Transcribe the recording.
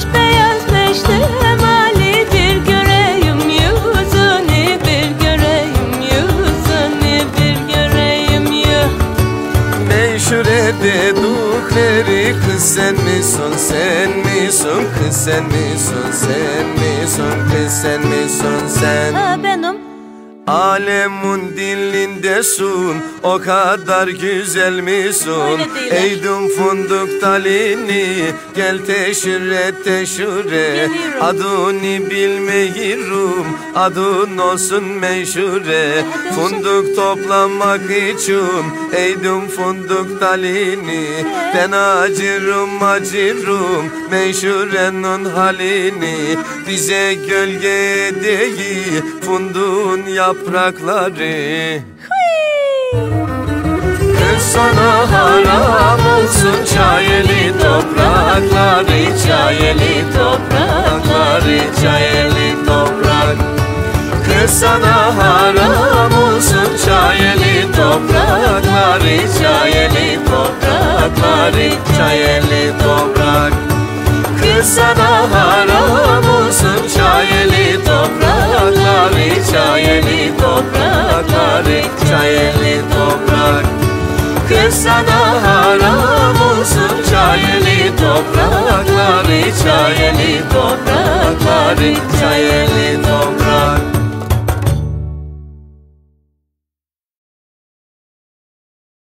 Aç beyaz beşte emali bir göreyim yüzünü bir göreyim yüzünü bir göreyim yüz. Meşhure dedukleri kız sen misin sen misin kız sen misin sen misin kız sen misin sen? Ha benim Alemun dilindesun o kadar güzel değil. Eydum funduk talini gel teşhire teşhure. Geliyorum. Adını bilmeyirum adın olsun meşhure Funduk toplamak için eydum funduk talini. Ben acırım acırım meşhurenin halini. Bize gölge değil funduğun yaprakları Kız sana haram olsun çayeli toprakları Çayeli toprakları çayeli toprak. Kız sana haram olsun çayeli toprakları Çayeli toprakları çayeli toprak. Kız sana haram çayeli toprak. Kız sana haram olsun. Çayeli toprakları Çayeli toprakları çayeli